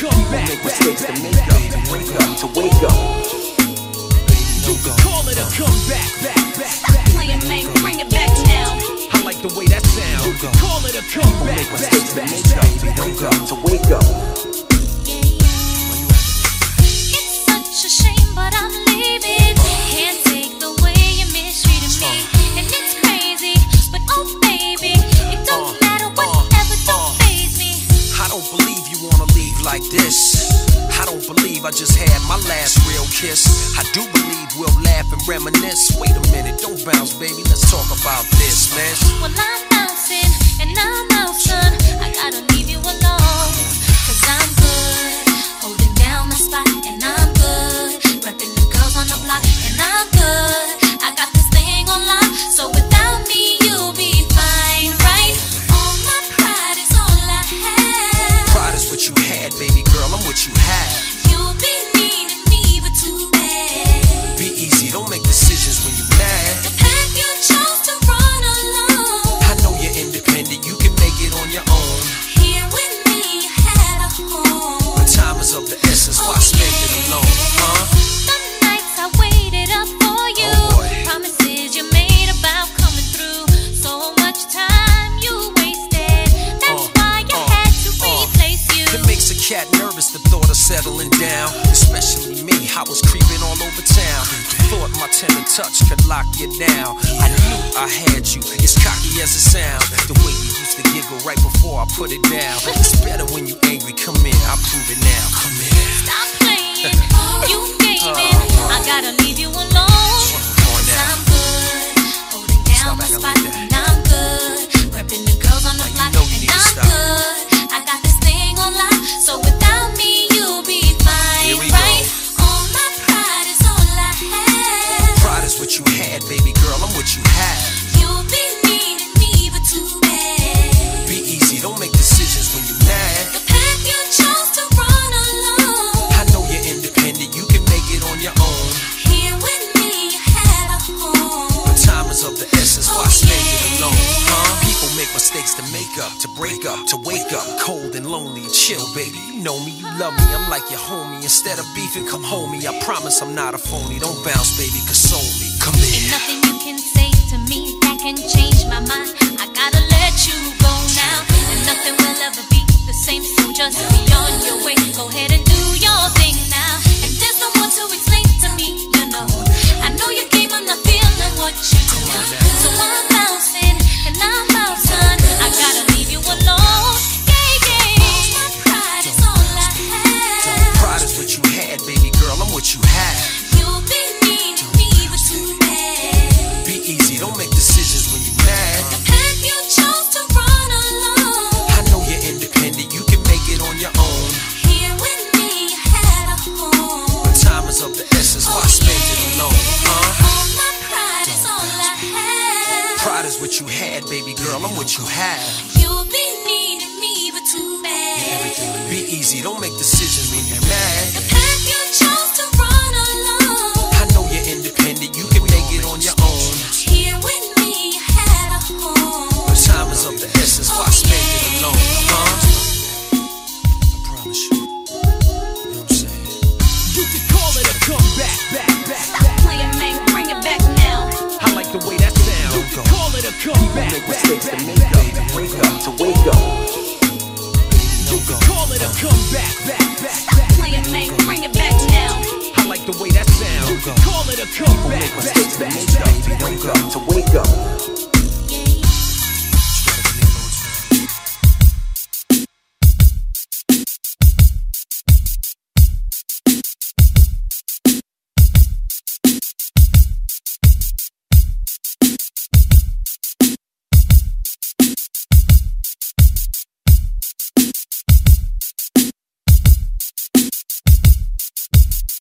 make mistakes to make up, to wake up, to wake up. You can call it a comeback, back, back, back. Playing man, bring it back down. I like the way that sounds. You can call it a comeback, Make back, mistakes to make up, back, to back. wake up, to wake up. It's such a shame, but I'm leaving. Believe you wanna leave like this. I don't believe I just had my last real kiss. I do believe we'll laugh and reminisce. Wait a minute, don't bounce, baby. Let's talk about this, man. Well, settling down. Especially me, I was creeping all over town. Thought my tender touch could lock you down. I knew I had you, as cocky as it sounds. The way you used to giggle right before I put it down. It's better when you angry, come in, I'll prove it now. Come in. Stop playing. You gave in. I gotta leave you alone. Cause. I'm good. Holding down Stop my spot. Up, to break up, to wake up. Cold and lonely, chill, baby. You know me, you love me, I'm like your homie. Instead of beefing, come home me. I promise I'm not a phony. Don't bounce, baby, console me. Come Ain't in. nothing you can say to me that can change my mind. I gotta what you had, baby girl, I'm what you have. You'll be needing me, but too bad. Be easy, don't make decisions when you're mad. Can call it a comeback, Make back, mistakes to back, make up, back. to wake up, to wake up. You can call it a comeback, back, back, Stop back. playing, man, bring it back now. I like the way that sounds. You can call it a comeback, Make back, mistakes to back, make up, back, to back. wake up, to wake up.